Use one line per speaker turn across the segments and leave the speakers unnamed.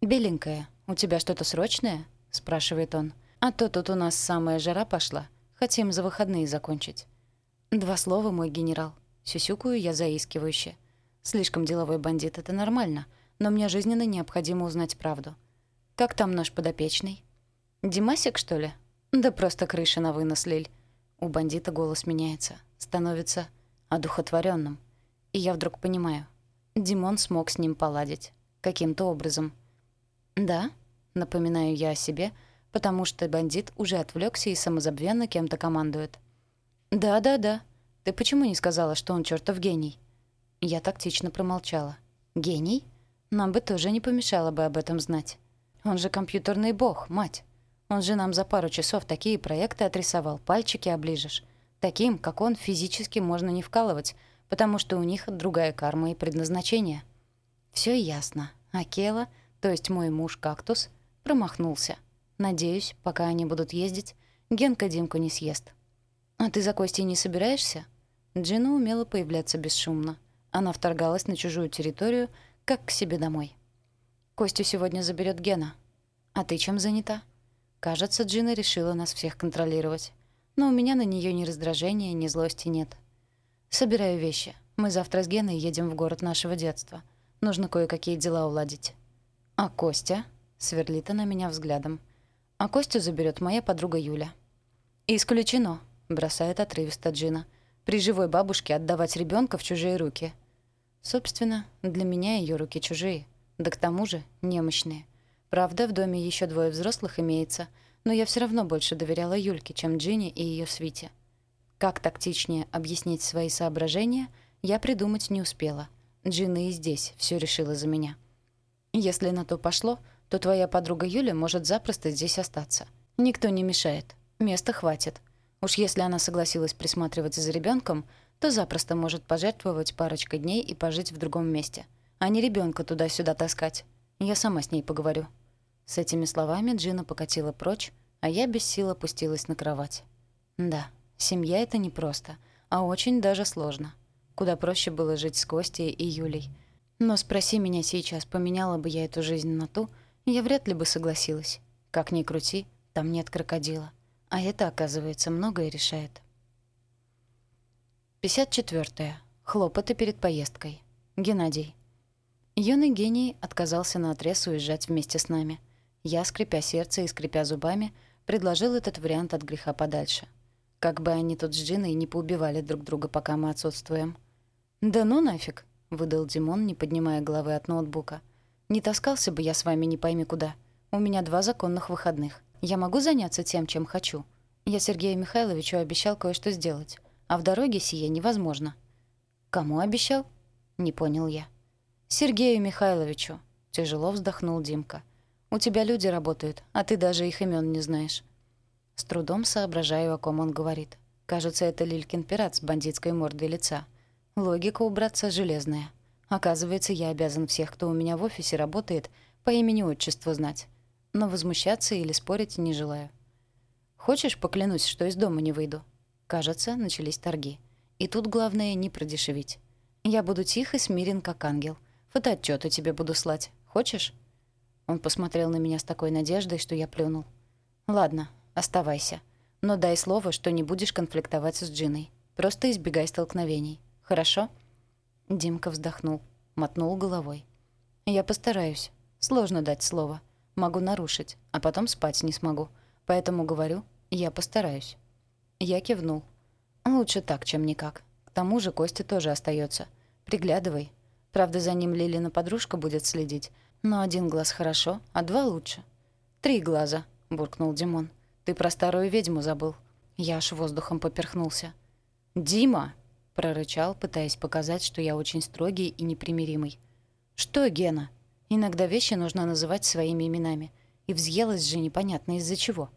«Беленькая, у тебя что-то срочное?» — спрашивает он. «А то тут у нас самая жара пошла. Хотим за выходные закончить». «Два слова, мой генерал». Сюсюкую я заискивающе. Слишком деловой бандит — это нормально, но мне жизненно необходимо узнать правду. «Как там наш подопечный?» «Димасик, что ли?» «Да просто крыша на вынос, Лиль». У бандита голос меняется, становится одухотворенным. И я вдруг понимаю. Димон смог с ним поладить. Каким-то образом. «Да?» — напоминаю я о себе, потому что бандит уже отвлекся и самозабвенно кем-то командует. «Да-да-да. Ты почему не сказала, что он чертов гений?» Я тактично промолчала. «Гений? Нам бы тоже не помешало бы об этом знать. Он же компьютерный бог, мать. Он же нам за пару часов такие проекты отрисовал, пальчики оближешь. Таким, как он, физически можно не вкалывать, потому что у них другая карма и предназначение. Все ясно. Акела, то есть мой муж-кактус, промахнулся. Надеюсь, пока они будут ездить, Генка Димку не съест. «А ты за Костей не собираешься?» Джина умела появляться бесшумно. Она вторгалась на чужую территорию, как к себе домой. «Костю сегодня заберет Гена. А ты чем занята?» Кажется, Джина решила нас всех контролировать. Но у меня на нее ни раздражения, ни злости нет. Собираю вещи. Мы завтра с Геной едем в город нашего детства. Нужно кое-какие дела уладить. А Костя? Сверлит она меня взглядом. А Костю заберет моя подруга Юля. Исключено, бросает отрывисто Джина. При живой бабушке отдавать ребенка в чужие руки. Собственно, для меня ее руки чужие. Да к тому же немощные. Правда, в доме еще двое взрослых имеется, но я все равно больше доверяла Юльке, чем Джинни и ее свите. Как тактичнее объяснить свои соображения, я придумать не успела. Джина и здесь все решила за меня. Если на то пошло, то твоя подруга Юля может запросто здесь остаться. Никто не мешает. Места хватит. Уж если она согласилась присматривать за ребенком, то запросто может пожертвовать парочкой дней и пожить в другом месте. А не ребенка туда-сюда таскать. Я сама с ней поговорю». С этими словами Джина покатила прочь, а я без сил опустилась на кровать. Да, Семья — это непросто, а очень даже сложно. Куда проще было жить с Костей и Юлей. Но спроси меня сейчас, поменяла бы я эту жизнь на ту, я вряд ли бы согласилась. Как ни крути, там нет крокодила. А это, оказывается, многое решает. 54. Хлопоты перед поездкой. Геннадий. Юный гений отказался на отрез уезжать вместе с нами. Я, скрипя сердце и скрипя зубами, предложил этот вариант от греха подальше. Как бы они тут с Джиной не поубивали друг друга, пока мы отсутствуем. «Да ну нафиг», — выдал Димон, не поднимая головы от ноутбука. «Не таскался бы я с вами не пойми куда. У меня два законных выходных. Я могу заняться тем, чем хочу. Я Сергею Михайловичу обещал кое-что сделать, а в дороге сие невозможно». «Кому обещал?» — не понял я. «Сергею Михайловичу», — тяжело вздохнул Димка. «У тебя люди работают, а ты даже их имен не знаешь». С трудом соображаю, о ком он говорит. Кажется, это Лилькин пират с бандитской мордой лица. Логика у братца железная. Оказывается, я обязан всех, кто у меня в офисе работает, по имени-отчеству знать. Но возмущаться или спорить не желаю. «Хочешь, поклянусь, что из дома не выйду?» Кажется, начались торги. И тут главное не продешевить. Я буду тих и смирен, как ангел. Фотоотчёты тебе буду слать. Хочешь?» Он посмотрел на меня с такой надеждой, что я плюнул. «Ладно, Оставайся. Но дай слово, что не будешь конфликтовать с Джиной. Просто избегай столкновений. Хорошо?» Димка вздохнул, мотнул головой. «Я постараюсь. Сложно дать слово. Могу нарушить, а потом спать не смогу. Поэтому говорю, я постараюсь». Я кивнул. «Лучше так, чем никак. К тому же Костя тоже остается. Приглядывай. Правда, за ним Лилина подружка будет следить. Но один глаз хорошо, а два лучше». «Три глаза», — буркнул Димон. Ты про старую ведьму забыл». Я аж воздухом поперхнулся. «Дима!» — прорычал, пытаясь показать, что я очень строгий и непримиримый. «Что, Гена? Иногда вещи нужно называть своими именами. И взъелась же непонятно из-за чего».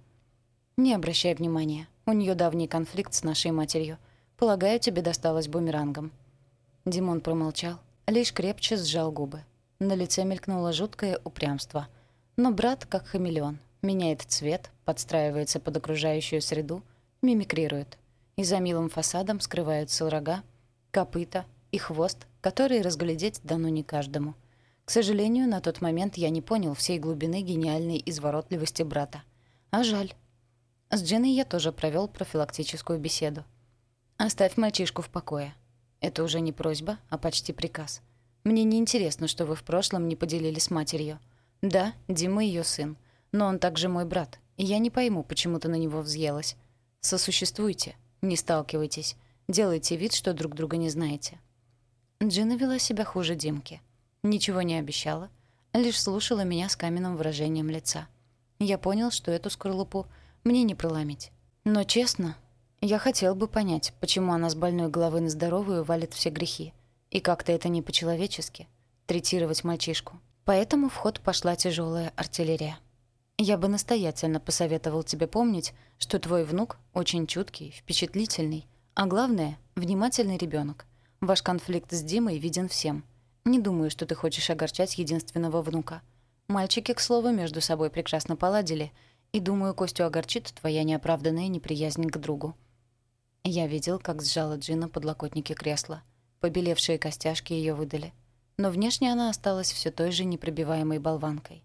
«Не обращай внимания. У нее давний конфликт с нашей матерью. Полагаю, тебе досталось бумерангом». Димон промолчал, лишь крепче сжал губы. На лице мелькнуло жуткое упрямство. Но брат, как хамелеон, меняет цвет, подстраивается под окружающую среду, мимикрирует. И за милым фасадом скрываются рога, копыта и хвост, который разглядеть дано не каждому. К сожалению, на тот момент я не понял всей глубины гениальной изворотливости брата. А жаль. С Джиной я тоже провел профилактическую беседу. «Оставь мальчишку в покое». Это уже не просьба, а почти приказ. Мне не интересно, что вы в прошлом не поделили с матерью. Да, Дима ее сын, но он также мой брат, и я не пойму, почему ты на него взъелась. Сосуществуйте, не сталкивайтесь, делайте вид, что друг друга не знаете. Джина вела себя хуже Димки. Ничего не обещала, лишь слушала меня с каменным выражением лица. Я понял, что эту скорлупу мне не проломить. Но честно, я хотел бы понять, почему она с больной головы на здоровую валит все грехи. И как-то это не по-человечески — третировать мальчишку. Поэтому в ход пошла тяжелая артиллерия. Я бы настоятельно посоветовал тебе помнить, что твой внук очень чуткий, впечатлительный, а главное — внимательный ребенок. Ваш конфликт с Димой виден всем. Не думаю, что ты хочешь огорчать единственного внука. Мальчики, к слову, между собой прекрасно поладили, и, думаю, Костю огорчит твоя неоправданная неприязнь к другу. Я видел, как сжала Джина подлокотники кресла. Побелевшие костяшки ее выдали. Но внешне она осталась все той же непробиваемой болванкой.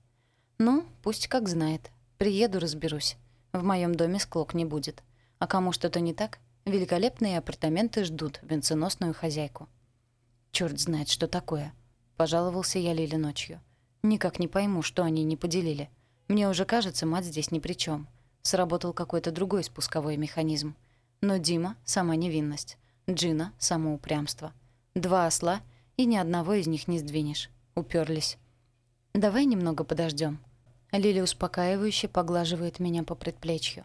Ну, пусть как знает. Приеду, разберусь. В моем доме склок не будет. А кому что-то не так, великолепные апартаменты ждут венценосную хозяйку. Черт знает, что такое. Пожаловался я Лиле ночью. Никак не пойму, что они не поделили. Мне уже кажется, мать здесь ни при чем. Сработал какой-то другой спусковой механизм. Но Дима — сама невинность. Джина — само упрямство. Два осла, и ни одного из них не сдвинешь. Уперлись. «Давай немного подождем. Лили успокаивающе поглаживает меня по предплечью.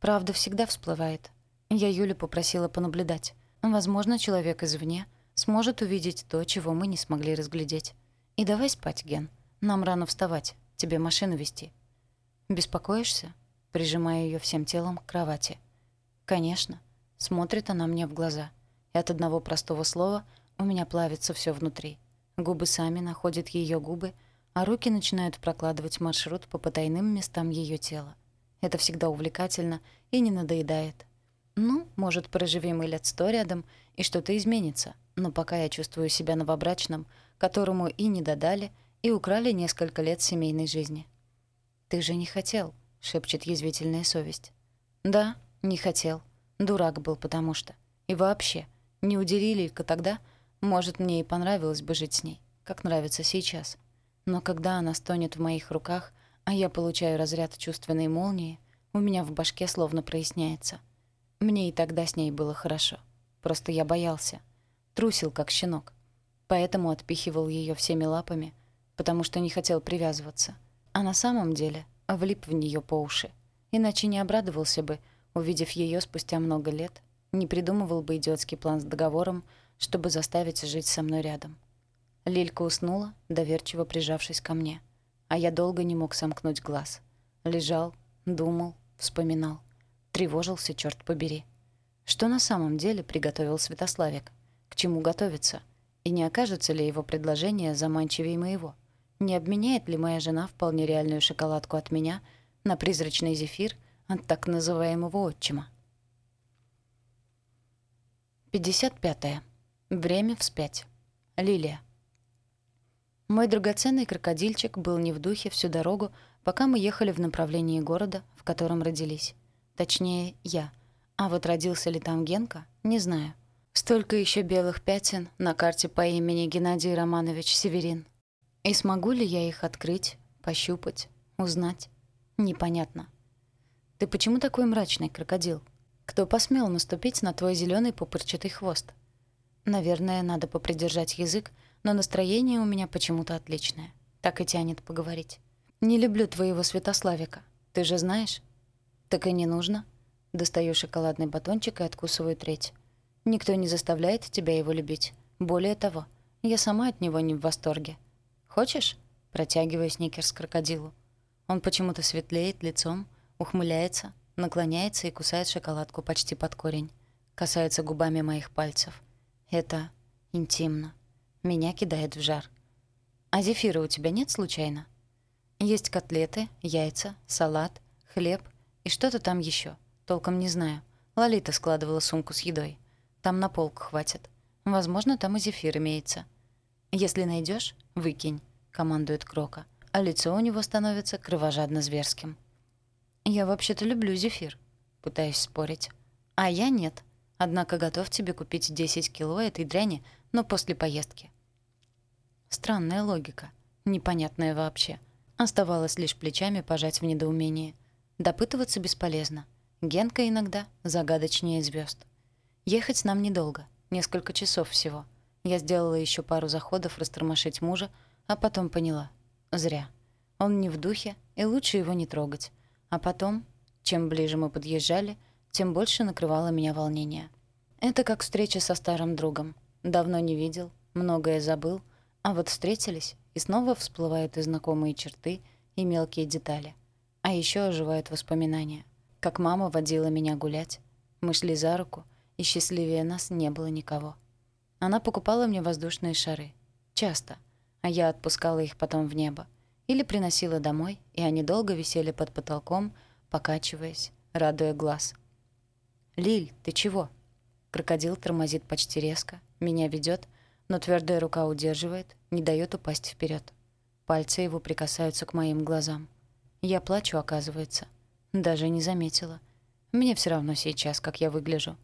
Правда всегда всплывает. Я Юлю попросила понаблюдать. Возможно, человек извне сможет увидеть то, чего мы не смогли разглядеть. И давай спать, Ген. Нам рано вставать. Тебе машину вести. Беспокоишься? Прижимая ее всем телом к кровати. Конечно. Смотрит она мне в глаза. И от одного простого слова у меня плавится все внутри. Губы сами находят ее губы, а руки начинают прокладывать маршрут по потайным местам ее тела. Это всегда увлекательно и не надоедает. Ну, может, проживем и лет сто рядом, и что-то изменится. Но пока я чувствую себя новобрачным, которому и не додали, и украли несколько лет семейной жизни. «Ты же не хотел», — шепчет язвительная совесть. «Да, не хотел. Дурак был, потому что. И вообще, не уделили Лилька тогда, может, мне и понравилось бы жить с ней, как нравится сейчас. Но когда она стонет в моих руках, а я получаю разряд чувственной молнии, у меня в башке словно проясняется. Мне и тогда с ней было хорошо. Просто я боялся. Трусил, как щенок. Поэтому отпихивал ее всеми лапами, потому что не хотел привязываться. А на самом деле влип в нее по уши. Иначе не обрадовался бы, Увидев ее спустя много лет, не придумывал бы идиотский план с договором, чтобы заставить жить со мной рядом. Лилька уснула, доверчиво прижавшись ко мне, а я долго не мог сомкнуть глаз. Лежал, думал, вспоминал. Тревожился, черт побери. Что на самом деле приготовил Святославик? К чему готовиться? И не окажется ли его предложение заманчивее моего? Не обменяет ли моя жена вполне реальную шоколадку от меня на призрачный зефир — от так называемого отчима. 55. -е. Время вспять. Лилия. Мой драгоценный крокодильчик был не в духе всю дорогу, пока мы ехали в направлении города, в котором родились. Точнее, я. А вот родился ли там Генка, не знаю. Столько еще белых пятен на карте по имени Геннадий Романович Северин. И смогу ли я их открыть, пощупать, узнать? Непонятно. Ты почему такой мрачный, крокодил? Кто посмел наступить на твой зеленый пупырчатый хвост? Наверное, надо попридержать язык, но настроение у меня почему-то отличное. Так и тянет поговорить. Не люблю твоего Святославика. Ты же знаешь? Так и не нужно. Достаю шоколадный батончик и откусываю треть. Никто не заставляет тебя его любить. Более того, я сама от него не в восторге. Хочешь? Протягиваю сникерс крокодилу. Он почему-то светлеет лицом, Ухмыляется, наклоняется и кусает шоколадку почти под корень. Касается губами моих пальцев. Это интимно. Меня кидает в жар. А зефира у тебя нет случайно? Есть котлеты, яйца, салат, хлеб и что-то там еще. Толком не знаю. Лолита складывала сумку с едой. Там на полку хватит. Возможно, там и зефир имеется. Если найдешь, выкинь. командует Крока, а лицо у него становится кровожадно-зверским. «Я вообще-то люблю зефир», — пытаюсь спорить. «А я нет. Однако готов тебе купить 10 кило этой дряни, но после поездки». Странная логика. Непонятная вообще. Оставалось лишь плечами пожать в недоумении. Допытываться бесполезно. Генка иногда загадочнее звезд. Ехать нам недолго, несколько часов всего. Я сделала еще пару заходов растормошить мужа, а потом поняла. Зря. Он не в духе, и лучше его не трогать. А потом, чем ближе мы подъезжали, тем больше накрывало меня волнение. Это как встреча со старым другом. Давно не видел, многое забыл, а вот встретились, и снова всплывают и знакомые черты, и мелкие детали. А еще оживают воспоминания. Как мама водила меня гулять. Мы шли за руку, и счастливее нас не было никого. Она покупала мне воздушные шары. Часто. А я отпускала их потом в небо. Или приносила домой, и они долго висели под потолком, покачиваясь, радуя глаз. «Лиль, ты чего?» Крокодил тормозит почти резко, меня ведет, но твердая рука удерживает, не дает упасть вперед. Пальцы его прикасаются к моим глазам. Я плачу, оказывается. Даже не заметила. Мне все равно сейчас, как я выгляжу.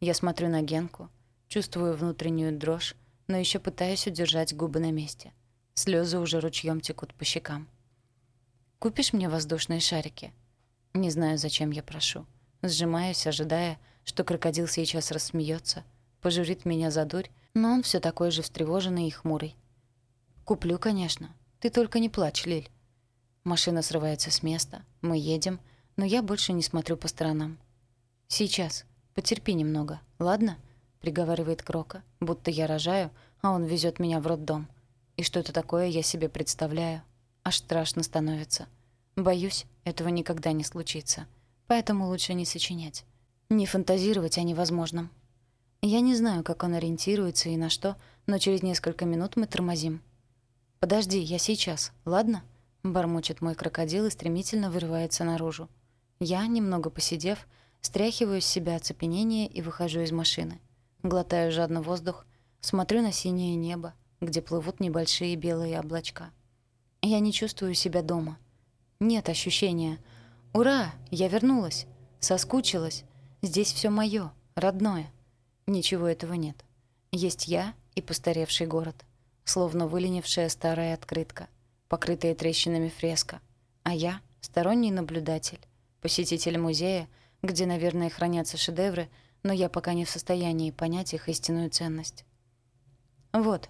Я смотрю на Генку, Чувствую внутреннюю дрожь, но еще пытаюсь удержать губы на месте. Слезы уже ручьем текут по щекам. «Купишь мне воздушные шарики?» Не знаю, зачем я прошу. Сжимаюсь, ожидая, что крокодил сейчас рассмеется, пожурит меня за дурь, но он все такой же встревоженный и хмурый. «Куплю, конечно. Ты только не плачь, Лиль». Машина срывается с места, мы едем, но я больше не смотрю по сторонам. «Сейчас. Потерпи немного, ладно?» приговаривает Крока, будто я рожаю, а он везет меня в роддом. И что-то такое я себе представляю. Аж страшно становится. Боюсь, этого никогда не случится. Поэтому лучше не сочинять. Не фантазировать о невозможном. Я не знаю, как он ориентируется и на что, но через несколько минут мы тормозим. «Подожди, я сейчас, ладно?» — бормочет мой крокодил и стремительно вырывается наружу. Я, немного посидев, стряхиваю с себя оцепенение и выхожу из машины. Глотаю жадно воздух, смотрю на синее небо, где плывут небольшие белые облачка. Я не чувствую себя дома. Нет ощущения «Ура! Я вернулась! Соскучилась! Здесь все моё, родное!» Ничего этого нет. Есть я и постаревший город, словно выленившая старая открытка, покрытая трещинами фреска, а я — сторонний наблюдатель, посетитель музея, где, наверное, хранятся шедевры — но я пока не в состоянии понять их истинную ценность. «Вот».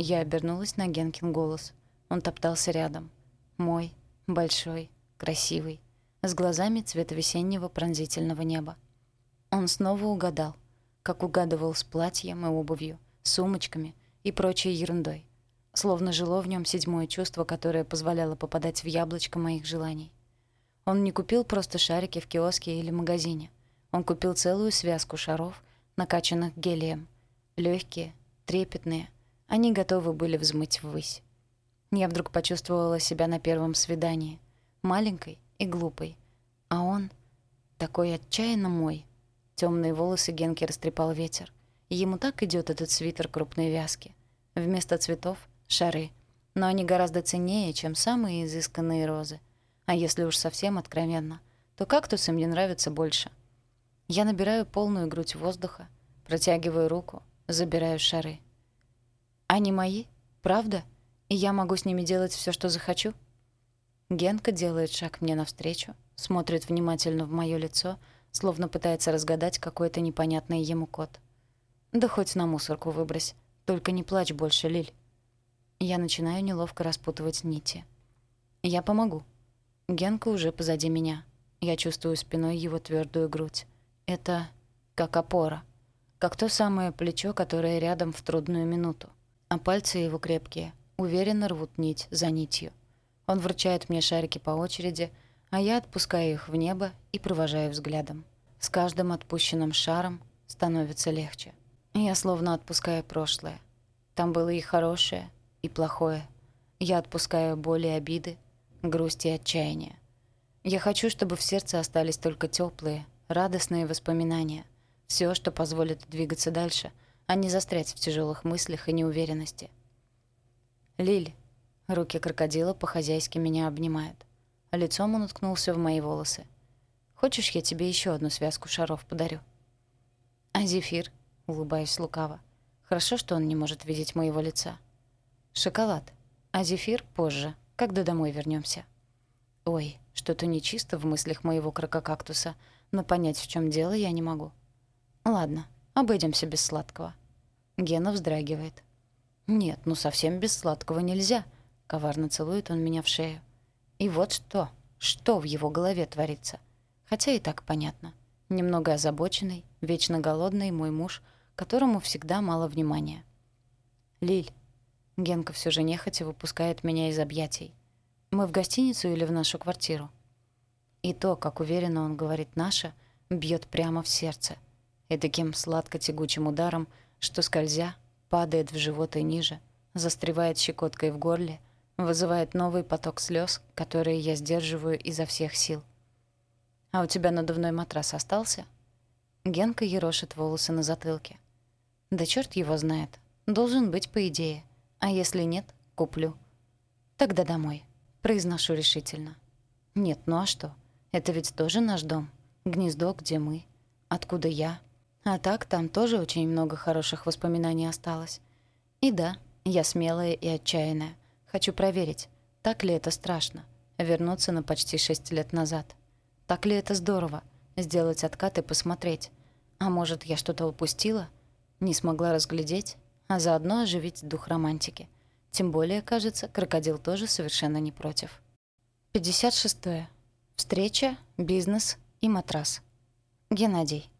Я обернулась на Генкин голос. Он топтался рядом. Мой, большой, красивый, с глазами цвета весеннего пронзительного неба. Он снова угадал, как угадывал с платьем и обувью, сумочками и прочей ерундой. Словно жило в нем седьмое чувство, которое позволяло попадать в яблочко моих желаний. Он не купил просто шарики в киоске или магазине. Он купил целую связку шаров, накачанных гелием. Легкие, трепетные. Они готовы были взмыть ввысь. Я вдруг почувствовала себя на первом свидании. Маленькой и глупой. А он такой отчаянно мой. Темные волосы Генки растрепал ветер. ему так идет этот свитер крупной вязки. Вместо цветов — шары. Но они гораздо ценнее, чем самые изысканные розы. А если уж совсем откровенно, то кактусы мне нравятся больше. Я набираю полную грудь воздуха, протягиваю руку, забираю шары. Они мои? Правда? И я могу с ними делать все, что захочу? Генка делает шаг мне навстречу, смотрит внимательно в моё лицо, словно пытается разгадать какой-то непонятный ему код. Да хоть на мусорку выбрось, только не плачь больше, Лиль. Я начинаю неловко распутывать нити. Я помогу. Генка уже позади меня. Я чувствую спиной его твердую грудь. Это как опора, как то самое плечо, которое рядом в трудную минуту. А пальцы его крепкие, уверенно рвут нить за нитью. Он вручает мне шарики по очереди, а я отпускаю их в небо и провожаю взглядом. С каждым отпущенным шаром становится легче. Я словно отпускаю прошлое. Там было и хорошее, и плохое. Я отпускаю боли и обиды, грусть и отчаяние. Я хочу, чтобы в сердце остались только теплые, радостные воспоминания. Все, что позволит двигаться дальше, а не застрять в тяжелых мыслях и неуверенности. «Лиль, Руки крокодила по-хозяйски меня обнимают. А лицом он уткнулся в мои волосы. «Хочешь, я тебе еще одну связку шаров подарю?» «А зефир?» — улыбаюсь лукаво. «Хорошо, что он не может видеть моего лица». «Шоколад. А зефир позже, когда домой вернемся. Ой, что-то нечисто в мыслях моего крококактуса, но понять, в чем дело, я не могу. Ладно, обойдемся без сладкого. Гена вздрагивает. Нет, ну совсем без сладкого нельзя. Коварно целует он меня в шею. И вот что, что в его голове творится. Хотя и так понятно. Немного озабоченный, вечно голодный мой муж, которому всегда мало внимания. «Лиль». Генка все же нехотя выпускает меня из объятий. «Мы в гостиницу или в нашу квартиру?» И то, как уверенно он говорит «наша», бьет прямо в сердце. И таким сладко-тягучим ударом, что, скользя, падает в живот и ниже, застревает щекоткой в горле, вызывает новый поток слез, которые я сдерживаю изо всех сил. «А у тебя надувной матрас остался?» Генка ерошит волосы на затылке. «Да черт его знает. Должен быть, по идее. А если нет, куплю». «Тогда домой», — произношу решительно. «Нет, ну а что? Это ведь тоже наш дом. Гнездо, где мы. Откуда я. А так, там тоже очень много хороших воспоминаний осталось. И да, я смелая и отчаянная. Хочу проверить, так ли это страшно — вернуться на почти шесть лет назад. Так ли это здорово — сделать откат и посмотреть. А может, я что-то упустила? Не смогла разглядеть, а заодно оживить дух романтики. Тем более, кажется, крокодил тоже совершенно не против. 56. -е. Встреча, бизнес и матрас. Геннадий.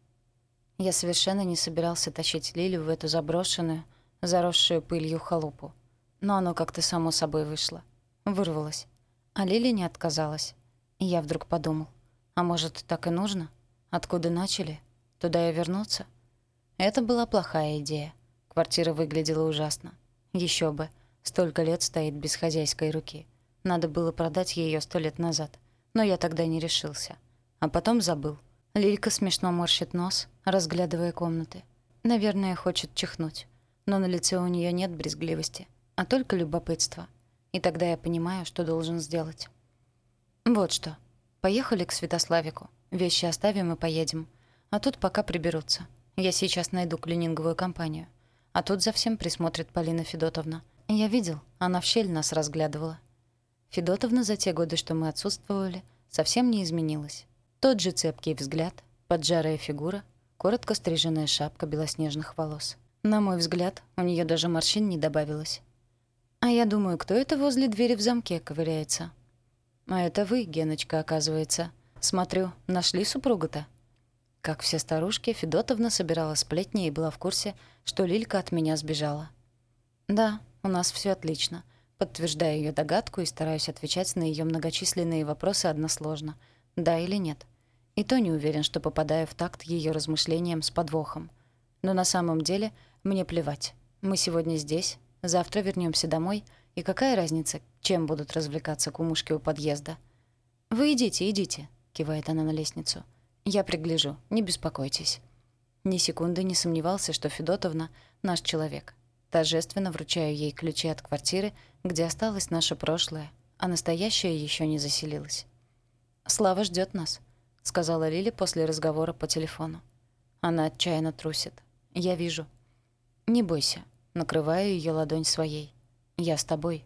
Я совершенно не собирался тащить Лилю в эту заброшенную, заросшую пылью халупу. Но оно как-то само собой вышло. Вырвалось. А Лили не отказалась. И я вдруг подумал, а может, так и нужно? Откуда начали? Туда и вернуться? Это была плохая идея. Квартира выглядела ужасно. Еще бы. Столько лет стоит без хозяйской руки. Надо было продать ее сто лет назад. Но я тогда не решился. А потом забыл. Лилька смешно морщит нос, разглядывая комнаты. Наверное, хочет чихнуть. Но на лице у нее нет брезгливости а только любопытство. И тогда я понимаю, что должен сделать. Вот что. Поехали к Святославику. Вещи оставим и поедем. А тут пока приберутся. Я сейчас найду клининговую компанию. А тут за всем присмотрит Полина Федотовна. Я видел, она в щель нас разглядывала. Федотовна за те годы, что мы отсутствовали, совсем не изменилась. Тот же цепкий взгляд, поджарая фигура, коротко стриженная шапка белоснежных волос. На мой взгляд, у нее даже морщин не добавилось. А я думаю, кто это возле двери в замке ковыряется? А это вы, Геночка, оказывается. Смотрю, нашли супруга-то? Как все старушки, Федотовна собирала сплетни и была в курсе, что Лилька от меня сбежала. Да, у нас все отлично. Подтверждаю ее догадку и стараюсь отвечать на ее многочисленные вопросы односложно. Да или нет. И то не уверен, что попадаю в такт ее размышлениям с подвохом. Но на самом деле мне плевать. Мы сегодня здесь, Завтра вернемся домой, и какая разница, чем будут развлекаться кумушки у подъезда? «Вы идите, идите», — кивает она на лестницу. «Я пригляжу, не беспокойтесь». Ни секунды не сомневался, что Федотовна — наш человек. Торжественно вручаю ей ключи от квартиры, где осталось наше прошлое, а настоящее еще не заселилось. «Слава ждет нас», — сказала Лили после разговора по телефону. Она отчаянно трусит. «Я вижу». «Не бойся, Накрываю ее ладонь своей. «Я с тобой».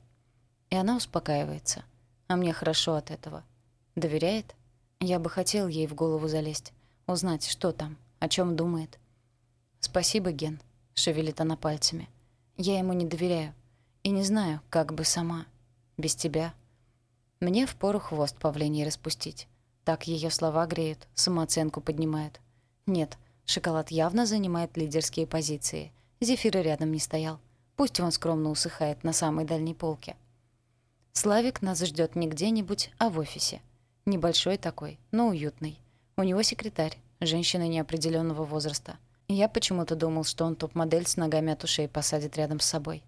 И она успокаивается. А мне хорошо от этого. Доверяет? Я бы хотел ей в голову залезть. Узнать, что там, о чем думает. «Спасибо, Ген», — шевелит она пальцами. «Я ему не доверяю. И не знаю, как бы сама. Без тебя». Мне впору хвост павлиний распустить. Так ее слова греют, самооценку поднимают. Нет, шоколад явно занимает лидерские позиции — Зефира рядом не стоял. Пусть он скромно усыхает на самой дальней полке. Славик нас ждет не где-нибудь, а в офисе. Небольшой такой, но уютный. У него секретарь, женщина неопределенного возраста. Я почему-то думал, что он топ-модель с ногами от ушей посадит рядом с собой.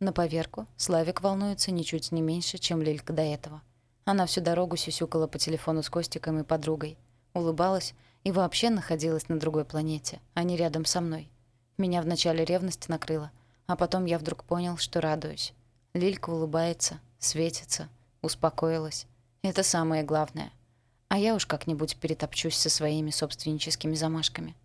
На поверку Славик волнуется ничуть не меньше, чем Лилька до этого. Она всю дорогу сюсюкала по телефону с Костиком и подругой, улыбалась и вообще находилась на другой планете, а не рядом со мной. Меня вначале ревность накрыла, а потом я вдруг понял, что радуюсь. Лилька улыбается, светится, успокоилась. Это самое главное. А я уж как-нибудь перетопчусь со своими собственническими замашками.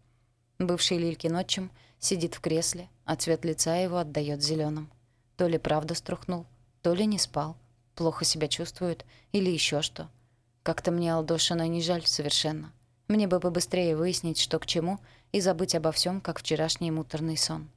Бывший Лилькин отчим сидит в кресле, а цвет лица его отдаёт зелёным. То ли правда струхнул, то ли не спал, плохо себя чувствует или ещё что. Как-то мне Алдошина не жаль совершенно. Мне бы побыстрее выяснить, что к чему, и забыть обо всём, как вчерашний муторный сон.